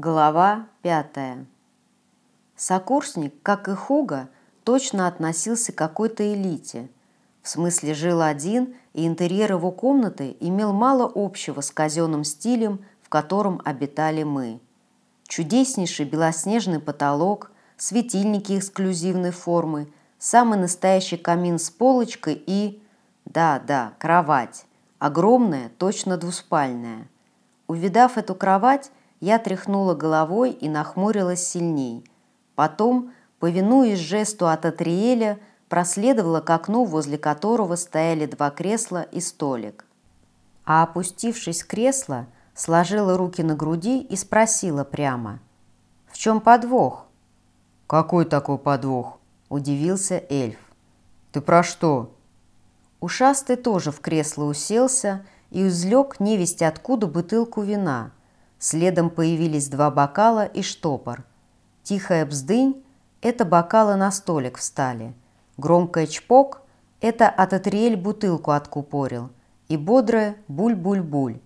Глава пятая. Сокурсник, как и Хуга, точно относился к какой-то элите. В смысле жил один, и интерьер его комнаты имел мало общего с казенным стилем, в котором обитали мы. Чудеснейший белоснежный потолок, светильники эксклюзивной формы, самый настоящий камин с полочкой и... Да-да, кровать. Огромная, точно двуспальная. Увидав эту кровать, я тряхнула головой и нахмурилась сильней. Потом, повинуясь жесту от Атриэля, проследовала к окну, возле которого стояли два кресла и столик. А опустившись в кресло, сложила руки на груди и спросила прямо. «В чем подвох?» «Какой такой подвох?» – удивился эльф. «Ты про что?» Ушастый тоже в кресло уселся и узлег невесть откуда бутылку вина. Следом появились два бокала и штопор. Тихая бздынь – это бокалы на столик встали. Громкая чпок – это Ататриэль бутылку откупорил. И бодрая буль-буль-буль.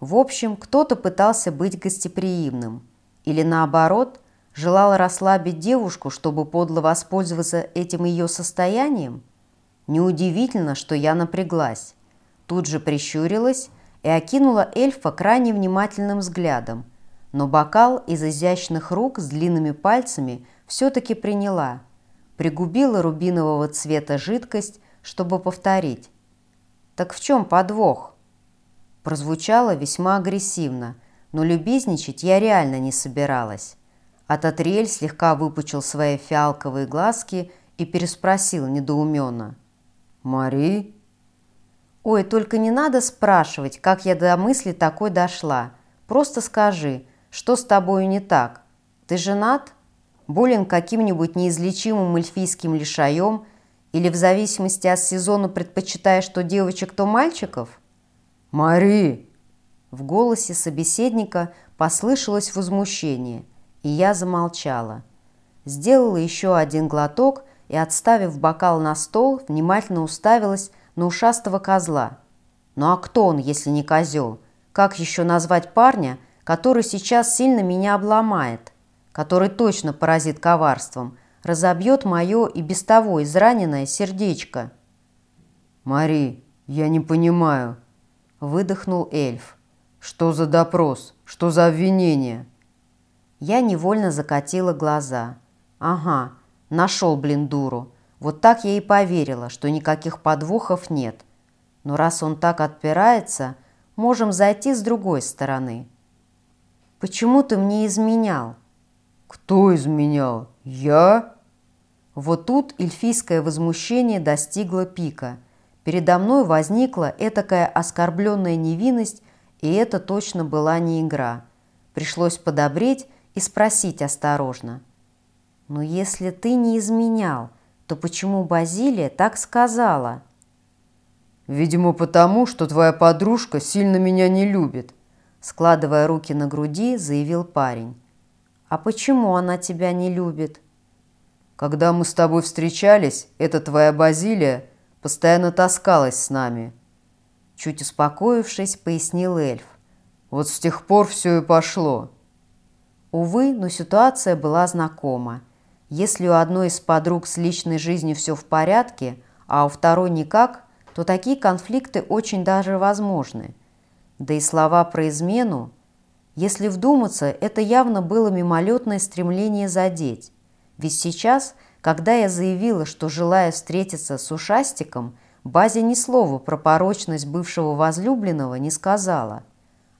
В общем, кто-то пытался быть гостеприимным. Или наоборот, желал расслабить девушку, чтобы подло воспользоваться этим ее состоянием – Неудивительно, что я напряглась. Тут же прищурилась и окинула эльфа крайне внимательным взглядом. Но бокал из изящных рук с длинными пальцами все-таки приняла. Пригубила рубинового цвета жидкость, чтобы повторить. «Так в чем подвох?» Прозвучало весьма агрессивно, но любезничать я реально не собиралась. Ататриэль слегка выпучил свои фиалковые глазки и переспросил недоуменно – «Мари?» «Ой, только не надо спрашивать, как я до мысли такой дошла. Просто скажи, что с тобою не так? Ты женат? Болен каким-нибудь неизлечимым эльфийским лишаем или в зависимости от сезона предпочитаешь то девочек, то мальчиков?» «Мари!» В голосе собеседника послышалось возмущение, и я замолчала. Сделала еще один глоток и, отставив бокал на стол, внимательно уставилась на ушастого козла. Ну а кто он, если не козел? Как еще назвать парня, который сейчас сильно меня обломает, который точно поразит коварством, разобьет мое и без того израненное сердечко? «Мари, я не понимаю», — выдохнул эльф. «Что за допрос? Что за обвинение?» Я невольно закатила глаза. «Ага, Нашел, блин, дуру. Вот так я и поверила, что никаких подвохов нет. Но раз он так отпирается, можем зайти с другой стороны. Почему ты мне изменял? Кто изменял? Я? Вот тут эльфийское возмущение достигло пика. Передо мной возникла этакая оскорбленная невинность, и это точно была не игра. Пришлось подобреть и спросить осторожно – но если ты не изменял, то почему Базилия так сказала? Видимо, потому, что твоя подружка сильно меня не любит, складывая руки на груди, заявил парень. А почему она тебя не любит? Когда мы с тобой встречались, эта твоя Базилия постоянно таскалась с нами. Чуть успокоившись, пояснил эльф. Вот с тех пор все и пошло. Увы, но ситуация была знакома. Если у одной из подруг с личной жизнью все в порядке, а у второй никак, то такие конфликты очень даже возможны. Да и слова про измену, если вдуматься, это явно было мимолетное стремление задеть. Ведь сейчас, когда я заявила, что желаю встретиться с ушастиком, Базе ни слова про порочность бывшего возлюбленного не сказала.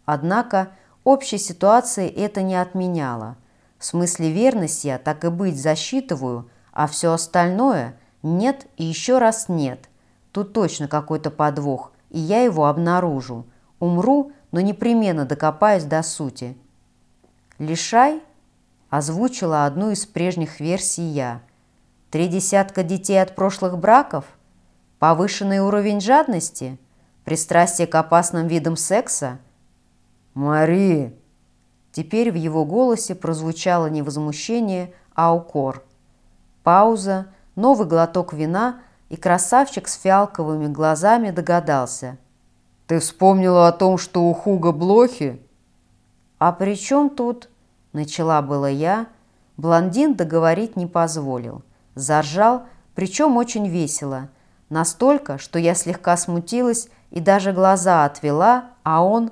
Однако общей ситуации это не отменяло – в смысле верности я так и быть засчитываю, а все остальное нет и еще раз нет. Тут точно какой-то подвох, и я его обнаружу. Умру, но непременно докопаюсь до сути. «Лишай» озвучила одну из прежних версий я. «Три десятка детей от прошлых браков? Повышенный уровень жадности? Пристрастие к опасным видам секса?» «Мари!» Теперь в его голосе прозвучало не возмущение, а укор. Пауза, новый глоток вина, и красавчик с фиалковыми глазами догадался. «Ты вспомнила о том, что у Хуга блохи?» «А при чем тут?» Начала было я. Блондин договорить не позволил. Заржал, причем очень весело. Настолько, что я слегка смутилась и даже глаза отвела, а он...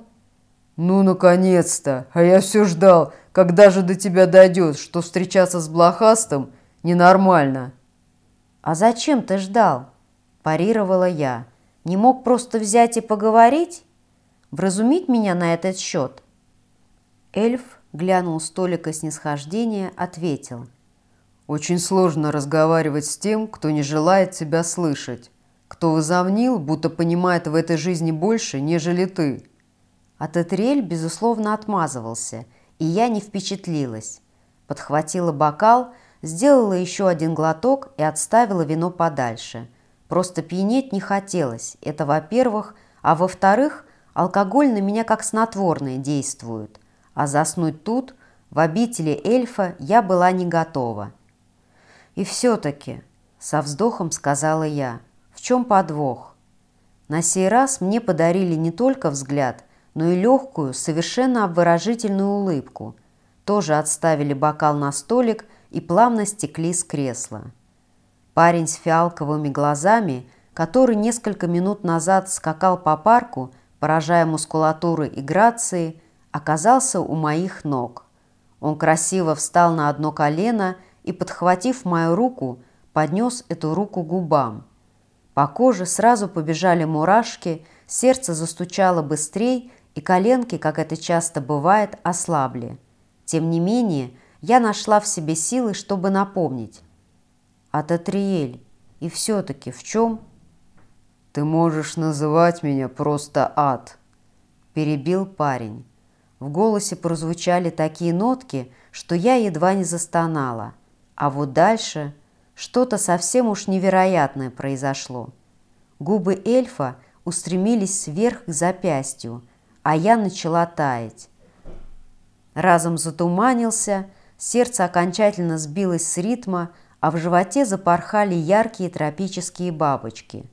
«Ну, наконец-то! А я все ждал, когда же до тебя дойдет, что встречаться с блохастым ненормально!» «А зачем ты ждал?» – парировала я. «Не мог просто взять и поговорить? Вразумить меня на этот счет?» Эльф глянул столика снисхождения, ответил. «Очень сложно разговаривать с тем, кто не желает тебя слышать, кто возомнил, будто понимает в этой жизни больше, нежели ты». А Тетрель, безусловно, отмазывался, и я не впечатлилась. Подхватила бокал, сделала еще один глоток и отставила вино подальше. Просто пьянеть не хотелось, это во-первых, а во-вторых, алкоголь на меня как снотворное действует, а заснуть тут, в обители эльфа, я была не готова. И все-таки, со вздохом сказала я, в чем подвох? На сей раз мне подарили не только взгляд, но и легкую, совершенно обворожительную улыбку. Тоже отставили бокал на столик и плавно стекли с кресла. Парень с фиалковыми глазами, который несколько минут назад скакал по парку, поражая мускулатурой и грацией, оказался у моих ног. Он красиво встал на одно колено и, подхватив мою руку, поднес эту руку губам. По коже сразу побежали мурашки, сердце застучало быстрее, и коленки, как это часто бывает, ослабли. Тем не менее, я нашла в себе силы, чтобы напомнить. «Ататриэль, и все-таки в чем?» «Ты можешь называть меня просто ад», – перебил парень. В голосе прозвучали такие нотки, что я едва не застонала. А вот дальше что-то совсем уж невероятное произошло. Губы эльфа устремились вверх к запястью – а я начала таять. Разом затуманился, сердце окончательно сбилось с ритма, а в животе запорхали яркие тропические бабочки.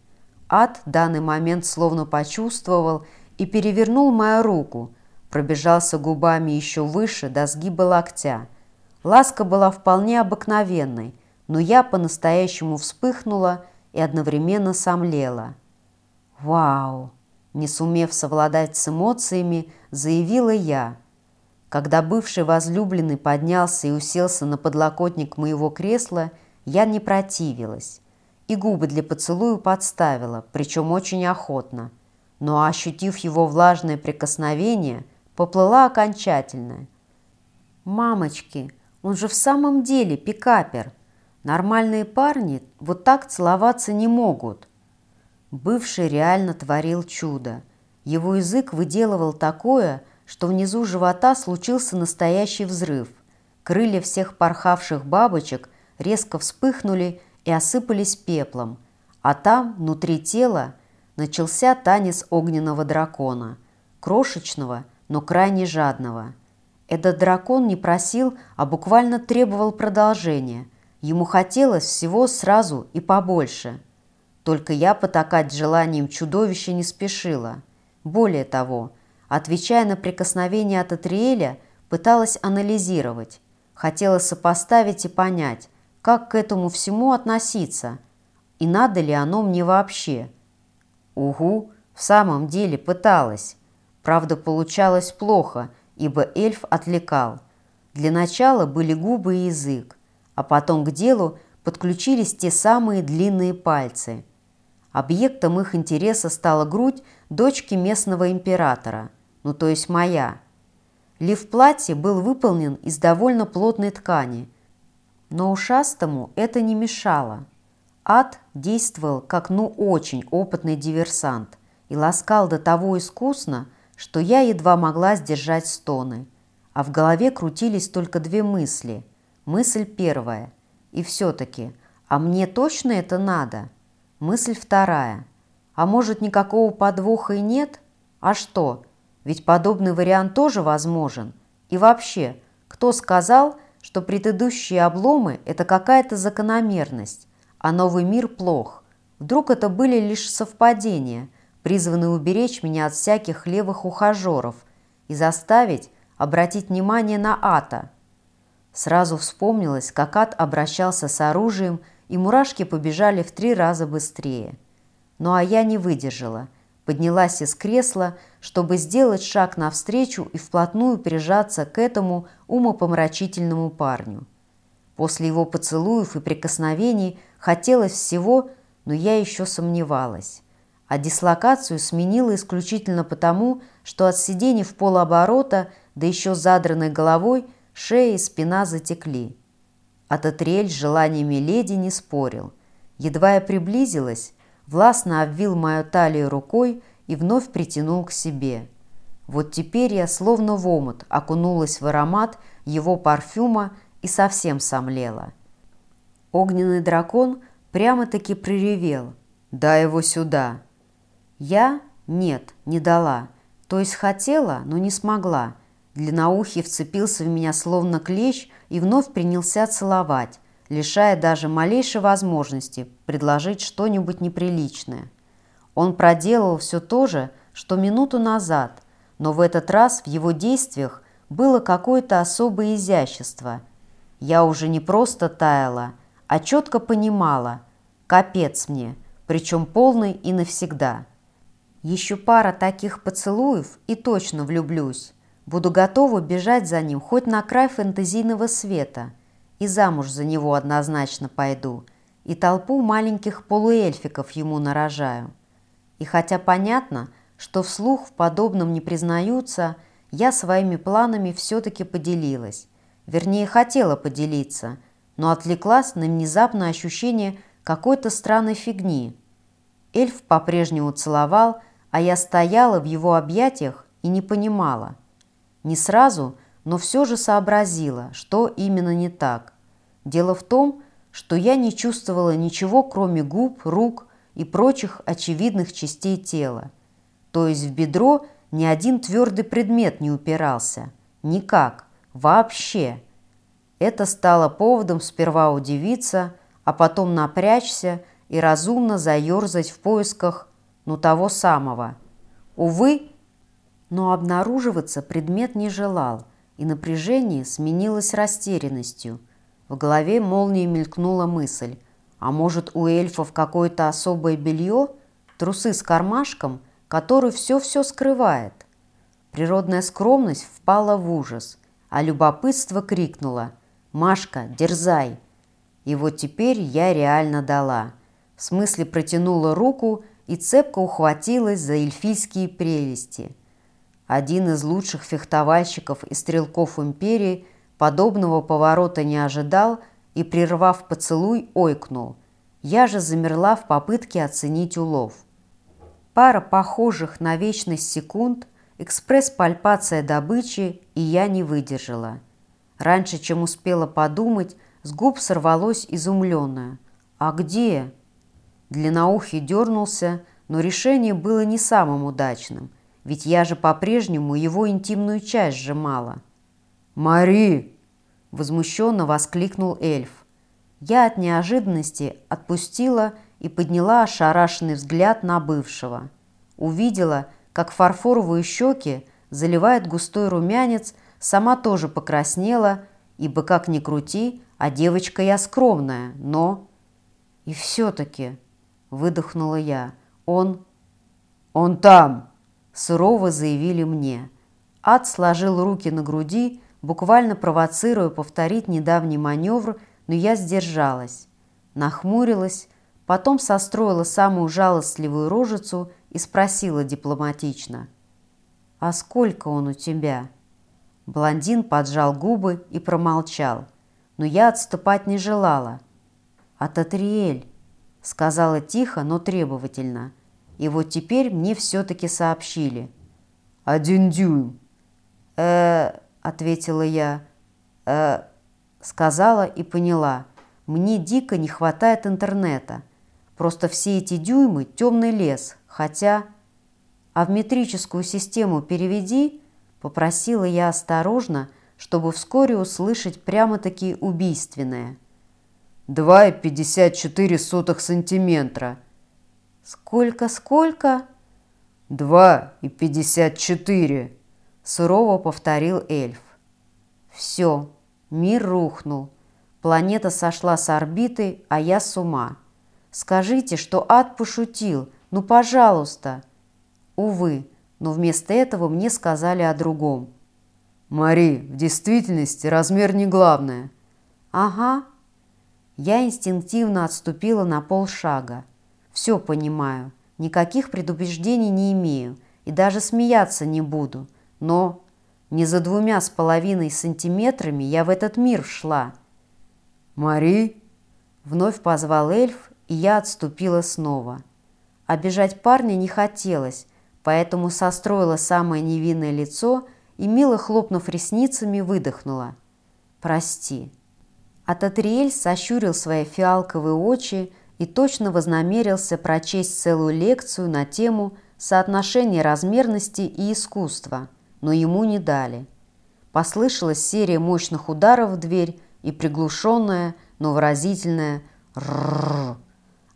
Ад в данный момент словно почувствовал и перевернул мою руку, пробежался губами еще выше до сгиба локтя. Ласка была вполне обыкновенной, но я по-настоящему вспыхнула и одновременно сомлела. «Вау!» Не сумев совладать с эмоциями, заявила я. Когда бывший возлюбленный поднялся и уселся на подлокотник моего кресла, я не противилась. И губы для поцелуя подставила, причем очень охотно. Но, ощутив его влажное прикосновение, поплыла окончательно. «Мамочки, он же в самом деле пикапер. Нормальные парни вот так целоваться не могут». Бывший реально творил чудо. Его язык выделывал такое, что внизу живота случился настоящий взрыв. Крылья всех порхавших бабочек резко вспыхнули и осыпались пеплом, а там, внутри тела, начался танец огненного дракона, крошечного, но крайне жадного. Этот дракон не просил, а буквально требовал продолжения. Ему хотелось всего сразу и побольше – только я потакать желанием чудовища не спешила. Более того, отвечая на прикосновение от Атриэля, пыталась анализировать. Хотела сопоставить и понять, как к этому всему относиться, и надо ли оно мне вообще. Угу, в самом деле пыталась. Правда, получалось плохо, ибо эльф отвлекал. Для начала были губы и язык, а потом к делу подключились те самые длинные пальцы – Объектом их интереса стала грудь дочки местного императора, ну то есть моя. Лиф платье был выполнен из довольно плотной ткани, но ушастому это не мешало. Ад действовал как ну очень опытный диверсант и ласкал до того искусно, что я едва могла сдержать стоны. А в голове крутились только две мысли. Мысль первая. И все-таки, а мне точно это надо – Мысль вторая. А может, никакого подвоха и нет? А что? Ведь подобный вариант тоже возможен. И вообще, кто сказал, что предыдущие обломы – это какая-то закономерность, а новый мир плох? Вдруг это были лишь совпадения, призванные уберечь меня от всяких левых ухажеров и заставить обратить внимание на Ата, Сразу вспомнилось, как ад обращался с оружием, и мурашки побежали в три раза быстрее. Ну а я не выдержала, поднялась из кресла, чтобы сделать шаг навстречу и вплотную прижаться к этому умопомрачительному парню. После его поцелуев и прикосновений хотелось всего, но я еще сомневалась. А дислокацию сменила исключительно потому, что от сидений в полоборота, да еще задранной головой, шея и спина затекли. От Атриэль с желаниями леди не спорил. Едва я приблизилась, властно обвил мою талию рукой и вновь притянул к себе. Вот теперь я словно в омут окунулась в аромат его парфюма и совсем сомлела. Огненный дракон прямо-таки приревел. «Дай его сюда!» Я? Нет, не дала. То есть хотела, но не смогла. Длинноухий вцепился в меня словно клещ и вновь принялся целовать, лишая даже малейшей возможности предложить что-нибудь неприличное. Он проделал все то же, что минуту назад, но в этот раз в его действиях было какое-то особое изящество. Я уже не просто таяла, а четко понимала – капец мне, причем полный и навсегда. Еще пара таких поцелуев и точно влюблюсь. Буду готова бежать за ним хоть на край фэнтезийного света. И замуж за него однозначно пойду. И толпу маленьких полуэльфиков ему нарожаю. И хотя понятно, что вслух в подобном не признаются, я своими планами все-таки поделилась. Вернее, хотела поделиться, но отвлеклась на внезапное ощущение какой-то странной фигни. Эльф по-прежнему целовал, а я стояла в его объятиях и не понимала. Не сразу, но все же сообразила, что именно не так. Дело в том, что я не чувствовала ничего, кроме губ, рук и прочих очевидных частей тела. То есть в бедро ни один твердый предмет не упирался. Никак. Вообще. Это стало поводом сперва удивиться, а потом напрячься и разумно заерзать в поисках ну того самого. Увы, но обнаруживаться предмет не желал, и напряжение сменилось растерянностью. В голове молнией мелькнула мысль, а может у эльфов какое-то особое белье, трусы с кармашком, который все-все скрывает. Природная скромность впала в ужас, а любопытство крикнуло «Машка, дерзай!» И вот теперь я реально дала. В смысле протянула руку и цепко ухватилась за эльфийские прелести. Один из лучших фехтовальщиков и стрелков империи подобного поворота не ожидал и, прервав поцелуй, ойкнул. Я же замерла в попытке оценить улов. Пара похожих на вечность секунд, экспресс-пальпация добычи, и я не выдержала. Раньше, чем успела подумать, с губ сорвалось изумленное. «А где?» Длинноухий дернулся, но решение было не самым удачным, ведь я же по-прежнему его интимную часть сжимала. «Мари!» – возмущенно воскликнул эльф. Я от неожиданности отпустила и подняла ошарашенный взгляд на бывшего. Увидела, как фарфоровые щеки заливает густой румянец, сама тоже покраснела, ибо, как ни крути, а девочка я скромная, но... И все-таки выдохнула я. «Он...» «Он там!» – сурово заявили мне. Ад сложил руки на груди, буквально провоцируя повторить недавний маневр, но я сдержалась. Нахмурилась, потом состроила самую жалостливую рожицу и спросила дипломатично. «А сколько он у тебя?» Блондин поджал губы и промолчал, но я отступать не желала. «А Татриэль?» сказала тихо, но требовательно. И вот теперь мне все-таки сообщили. «Один дюйм». «Э-э», ответила я. «Э-э», сказала и поняла. Мне дико не хватает интернета. Просто все эти дюймы – темный лес, хотя... А в метрическую систему переведи, попросила я осторожно, чтобы вскоре услышать прямо-таки убийственное – 2,54 сантиметра. «Сколько-сколько?» «Два и пятьдесят четыре», — сурово повторил эльф. «Все, Мир рухнул. Планета сошла с орбиты, а я с ума. Скажите, что ад пошутил. Ну, пожалуйста. Увы, но вместо этого мне сказали о другом. Мари, в действительности размер не главное. Ага. Я инстинктивно отступила на полшага. Все понимаю. Никаких предубеждений не имею. И даже смеяться не буду. Но не за двумя с половиной сантиметрами я в этот мир шла. «Мари?» Вновь позвал эльф, и я отступила снова. Обижать парня не хотелось, поэтому состроила самое невинное лицо и, мило хлопнув ресницами, выдохнула. «Прости». А Татриэль сощурил свои фиалковые очи и точно вознамерился прочесть целую лекцию на тему соотношения размерности и искусства, но ему не дали. Послышалась серия мощных ударов в дверь и приглушенная, но выразительная «ррррр».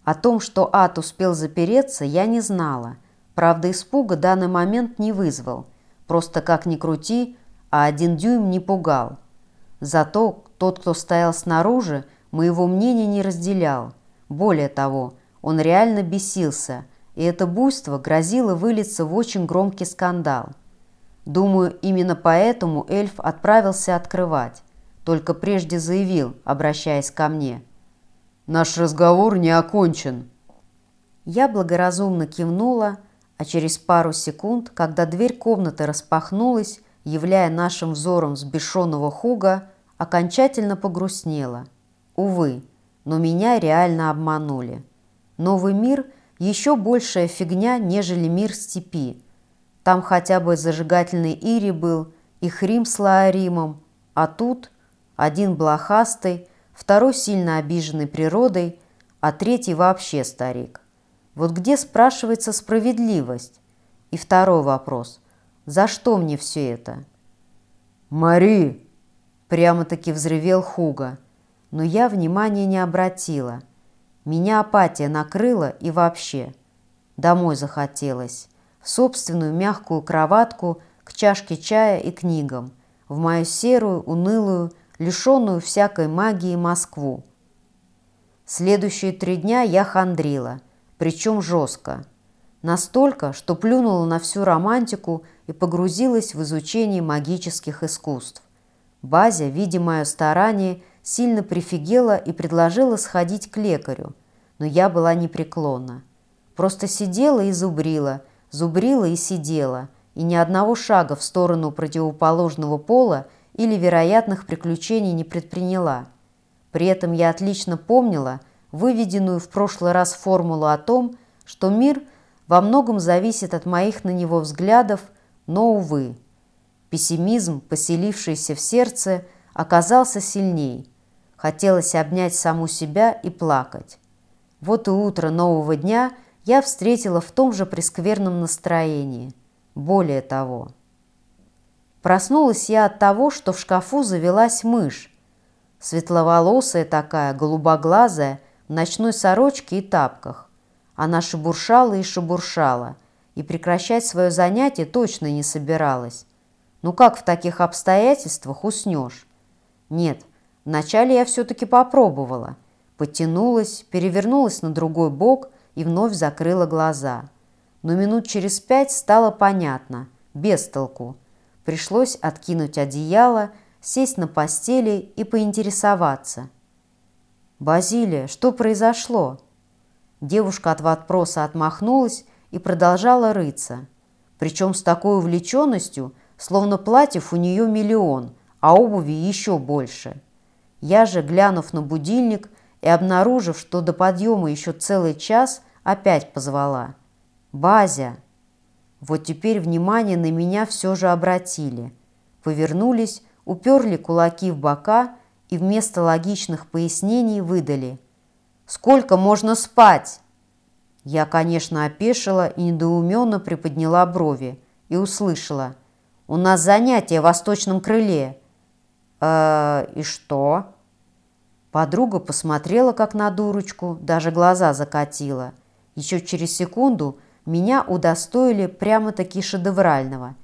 О том, что ад успел запереться, я не знала. Правда, испуга данный момент не вызвал. Просто как ни крути, а один дюйм не пугал. Зато тот, кто стоял снаружи, моего мнения не разделял. Более того, он реально бесился, и это буйство грозило вылиться в очень громкий скандал. Думаю, именно поэтому эльф отправился открывать, только прежде заявил, обращаясь ко мне. «Наш разговор не окончен». Я благоразумно кивнула, а через пару секунд, когда дверь комнаты распахнулась, являя нашим взором взбешенного Хуга, окончательно погрустнела. Увы, но меня реально обманули. Новый мир – еще большая фигня, нежели мир степи. Там хотя бы зажигательный Ири был и Хрим с Лааримом, а тут один блохастый, второй сильно обиженный природой, а третий вообще старик. Вот где спрашивается справедливость? И второй вопрос – за что мне все это? «Мари!» Прямо-таки взревел Хуга. Но я внимания не обратила. Меня апатия накрыла и вообще. Домой захотелось. В собственную мягкую кроватку, к чашке чая и книгам. В мою серую, унылую, лишенную всякой магии Москву. Следующие три дня я хандрила, причем жестко. Настолько, что плюнула на всю романтику и погрузилась в изучение магических искусств. Базя, видя мое старание, сильно прифигела и предложила сходить к лекарю, но я была непреклонна. Просто сидела и зубрила, зубрила и сидела, и ни одного шага в сторону противоположного пола или вероятных приключений не предприняла. При этом я отлично помнила выведенную в прошлый раз формулу о том, что мир во многом зависит от моих на него взглядов, но, увы, Пессимизм, поселившийся в сердце, оказался сильней. Хотелось обнять саму себя и плакать. Вот и утро нового дня я встретила в том же прескверном настроении. Более того. Проснулась я от того, что в шкафу завелась мышь. Светловолосая такая, голубоглазая, в ночной сорочке и тапках. Она шебуршала и шебуршала, и прекращать свое занятие точно не собиралась. Ну как в таких обстоятельствах уснешь? Нет, вначале я все-таки попробовала. Потянулась, перевернулась на другой бок и вновь закрыла глаза. Но минут через пять стало понятно, без толку. Пришлось откинуть одеяло, сесть на постели и поинтересоваться. «Базилия, что произошло?» Девушка от вопроса отмахнулась и продолжала рыться. Причем с такой увлеченностью – словно платьев у нее миллион, а обуви еще больше. Я же, глянув на будильник и обнаружив, что до подъема еще целый час, опять позвала. «Базя!» Вот теперь внимание на меня все же обратили. Повернулись, уперли кулаки в бока и вместо логичных пояснений выдали. «Сколько можно спать?» Я, конечно, опешила и недоуменно приподняла брови и услышала – у нас занятие в восточном крыле». «Э, и что?» Подруга посмотрела, как на дурочку, даже глаза закатила. Еще через секунду меня удостоили прямо-таки шедеврального.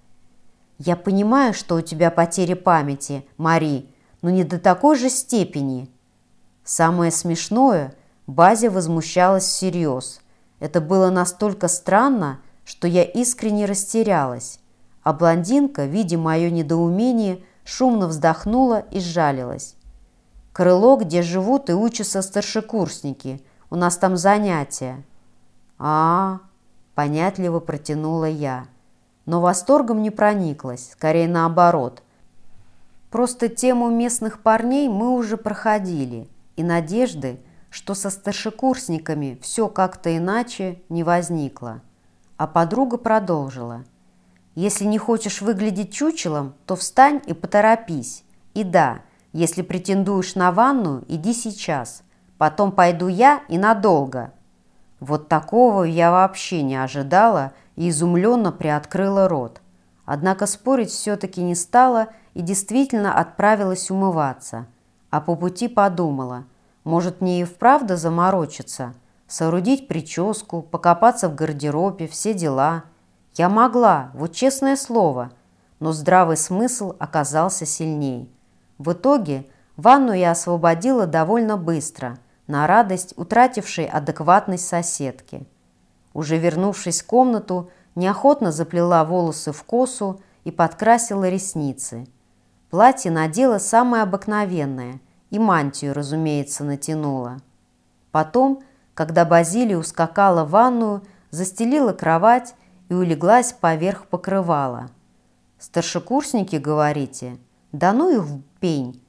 «Я понимаю, что у тебя потеря памяти, Мари, но не до такой же степени. Самое смешное, Базя возмущалась всерьез. Это было настолько странно, что я искренне растерялась. А блондинка, видя мое недоумение, шумно вздохнула и сжалилась. «Крыло, где живут и учатся старшекурсники. У нас там занятия». «А-а-а», понятливо протянула я. Но восторгом не прониклась, скорее наоборот. Просто тему местных парней мы уже проходили, и надежды, что со старшекурсниками все как-то иначе, не возникло. А подруга продолжила. «Если не хочешь выглядеть чучелом, то встань и поторопись. И да, если претендуешь на ванну, иди сейчас. Потом пойду я и надолго». Вот такого я вообще не ожидала и изумленно приоткрыла рот. Однако спорить все-таки не стала и действительно отправилась умываться. А по пути подумала, может мне и вправду заморочиться, соорудить прическу, покопаться в гардеробе, все дела. Я могла, вот честное слово, но здравый смысл оказался сильней. В итоге ванну я освободила довольно быстро, на радость утратившей адекватность соседки. Уже вернувшись в комнату, неохотно заплела волосы в косу и подкрасила ресницы. Платье надела самое обыкновенное и мантию, разумеется, натянула. Потом, когда Базилия ускакала в ванную, застелила кровать и улеглась поверх покрывала. «Старшекурсники, говорите? Да ну их в пень!»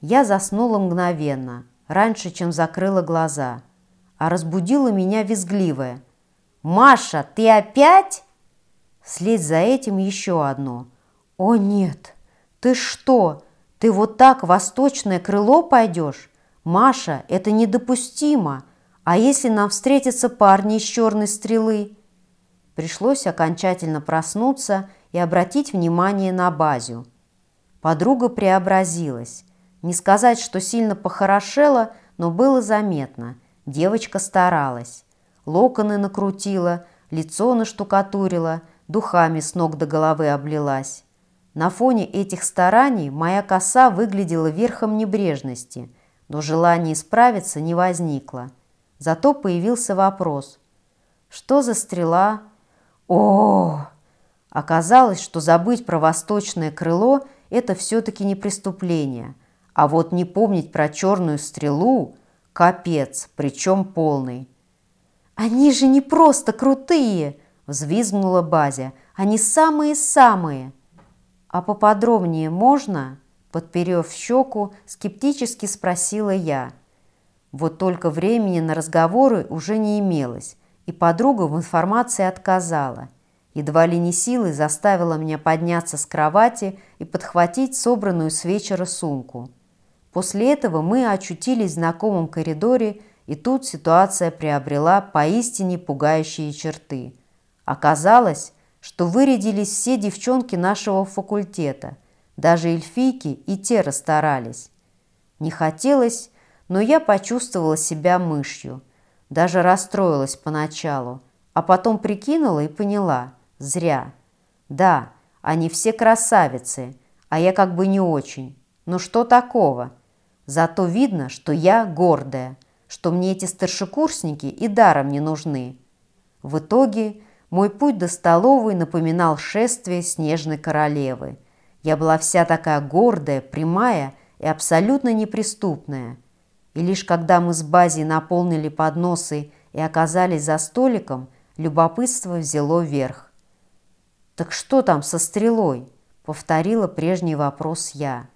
Я заснула мгновенно, раньше, чем закрыла глаза, а разбудила меня визгливая – «Маша, ты опять?» Вслед за этим еще одно. «О нет! Ты что? Ты вот так восточное крыло пойдешь? Маша, это недопустимо! А если нам встретятся парни из черной стрелы?» Пришлось окончательно проснуться и обратить внимание на базю. Подруга преобразилась. Не сказать, что сильно похорошела, но было заметно. Девочка старалась локоны накрутила, лицо наштукатурила, духами с ног до головы облилась. На фоне этих стараний моя коса выглядела верхом небрежности, но желания исправиться не возникло. Зато появился вопрос. Что за стрела? О! Оказалось, что забыть про восточное крыло – это все-таки не преступление. А вот не помнить про черную стрелу – капец, причем полный. «Они же не просто крутые!» – взвизгнула Базя. «Они самые-самые!» «А поподробнее можно?» – подперев щеку, скептически спросила я. Вот только времени на разговоры уже не имелось, и подруга в информации отказала. Едва ли не силой заставила меня подняться с кровати и подхватить собранную с вечера сумку. После этого мы очутились в знакомом коридоре и тут ситуация приобрела поистине пугающие черты. Оказалось, что вырядились все девчонки нашего факультета, даже эльфийки и те расстарались. Не хотелось, но я почувствовала себя мышью. Даже расстроилась поначалу, а потом прикинула и поняла – зря. Да, они все красавицы, а я как бы не очень. Но что такого? Зато видно, что я гордая – что мне эти старшекурсники и даром не нужны. В итоге мой путь до столовой напоминал шествие снежной королевы. Я была вся такая гордая, прямая и абсолютно неприступная. И лишь когда мы с Базей наполнили подносы и оказались за столиком, любопытство взяло верх. «Так что там со стрелой?» – повторила прежний вопрос я.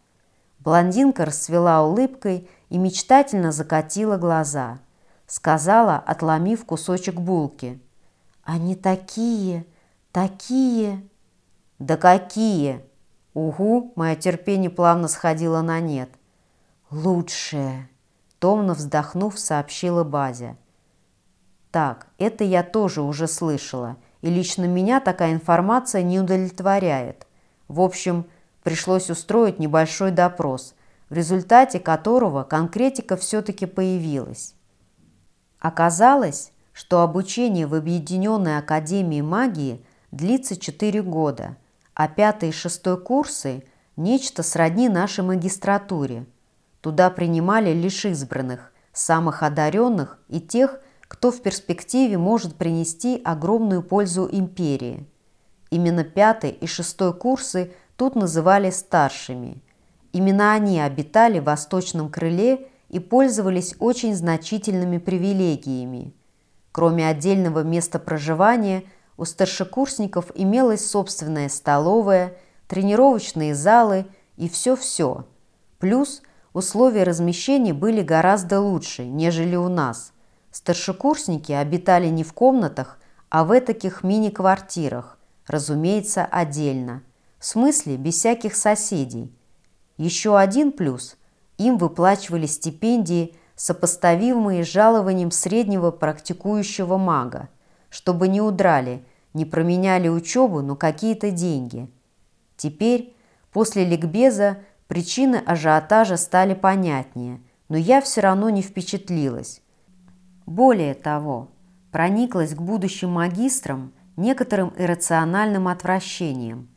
Блондинка расцвела улыбкой и мечтательно закатила глаза. Сказала, отломив кусочек булки. «Они такие, такие!» «Да какие!» «Угу!» Мое терпение плавно сходило на нет. «Лучшее!» Томно вздохнув, сообщила Базя. «Так, это я тоже уже слышала, и лично меня такая информация не удовлетворяет. В общем, пришлось устроить небольшой допрос – в результате которого конкретика все-таки появилась. Оказалось, что обучение в Объединенной Академии Магии длится 4 года, а пятый и шестой курсы нечто сродни нашей магистратуре. Туда принимали лишь избранных, самых одаренных и тех, кто в перспективе может принести огромную пользу империи. Именно пятый и шестой курсы тут называли старшими. Именно они обитали в восточном крыле и пользовались очень значительными привилегиями. Кроме отдельного места проживания, у старшекурсников имелась собственная столовая, тренировочные залы и все-все. Плюс условия размещения были гораздо лучше, нежели у нас. Старшекурсники обитали не в комнатах, а в таких мини-квартирах, разумеется, отдельно. В смысле, без всяких соседей. Еще один плюс – им выплачивали стипендии, сопоставимые с жалованием среднего практикующего мага, чтобы не удрали, не променяли учебу на какие-то деньги. Теперь, после ликбеза, причины ажиотажа стали понятнее, но я все равно не впечатлилась. Более того, прониклась к будущим магистрам некоторым иррациональным отвращением.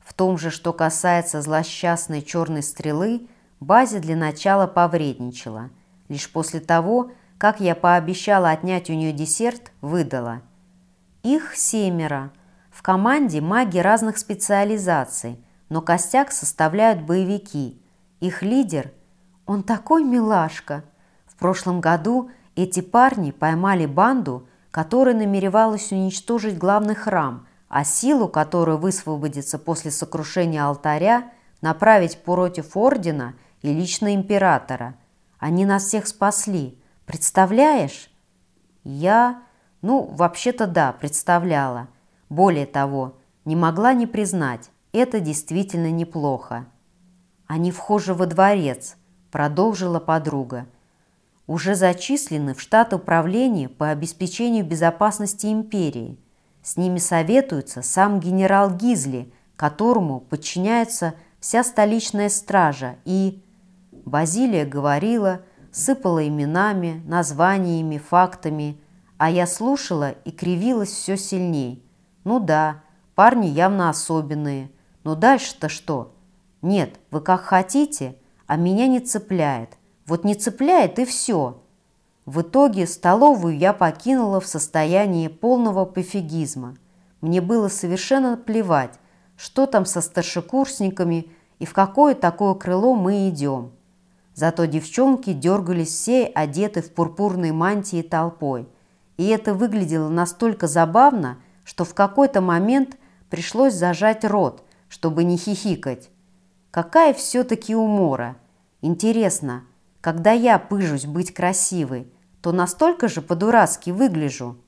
В том же, что касается злосчастной черной стрелы, базе для начала повредничала. Лишь после того, как я пообещала отнять у нее десерт, выдала. Их семеро. В команде маги разных специализаций, но костяк составляют боевики. Их лидер, он такой милашка. В прошлом году эти парни поймали банду, которая намеревалась уничтожить главный храм, а силу, которая высвободится после сокрушения алтаря, направить против ордена и лично императора. Они нас всех спасли. Представляешь? Я, ну, вообще-то да, представляла. Более того, не могла не признать, это действительно неплохо. Они вхожи во дворец, продолжила подруга уже зачислены в штат управления по обеспечению безопасности империи. С ними советуется сам генерал Гизли, которому подчиняется вся столичная стража и... Базилия говорила, сыпала именами, названиями, фактами, а я слушала и кривилась все сильней. Ну да, парни явно особенные, но дальше-то что? Нет, вы как хотите, а меня не цепляет – вот не цепляет и все. В итоге столовую я покинула в состоянии полного пофигизма. Мне было совершенно плевать, что там со старшекурсниками и в какое такое крыло мы идем. Зато девчонки дергались все одеты в пурпурные мантии толпой. И это выглядело настолько забавно, что в какой-то момент пришлось зажать рот, чтобы не хихикать. Какая все-таки умора! Интересно, когда я пыжусь быть красивой, то настолько же по-дурацки выгляжу –